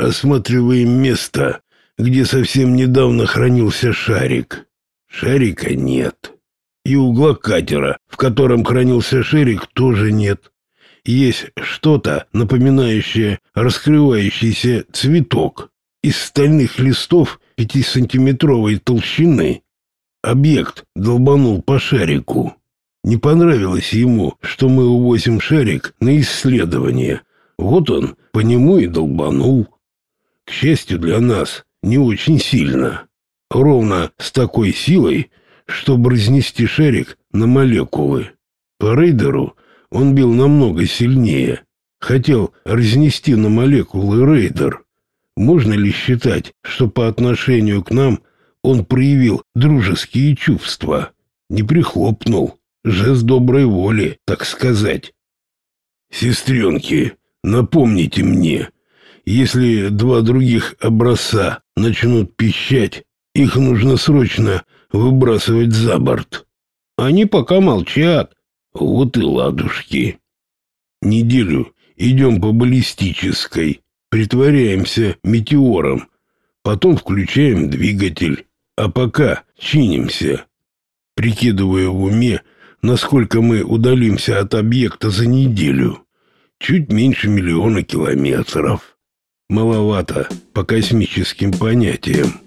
Осматриваем место, где совсем недавно хранился шарик. Шарика нет. И угла катера, в котором хранился шарик, тоже нет. Есть что-то, напоминающее раскрывающийся цветок из стальных листов пятисантиметровой толщины. Объект долбанул по шарику. Не понравилось ему, что мы увозим шарик на исследование. Вот он по нему и долбанул. К счастью для нас, не очень сильно. Ровно с такой силой, чтобы разнести шарик на молекулы. По рейдеру он бил намного сильнее. Хотел разнести на молекулы рейдер. Можно ли считать, что по отношению к нам он проявил дружеские чувства? Не прихлопнул. Жест доброй воли, так сказать. Сестренки, напомните мне, если два других образца начнут пищать, их нужно срочно выбрасывать за борт. Они пока молчат. Вот и ладушки. Неделю идем по баллистической, притворяемся метеором, потом включаем двигатель, а пока чинимся. Прикидывая в уме, насколько мы удалимся от объекта за неделю. Чуть меньше миллиона километров. Маловато по космическим понятиям.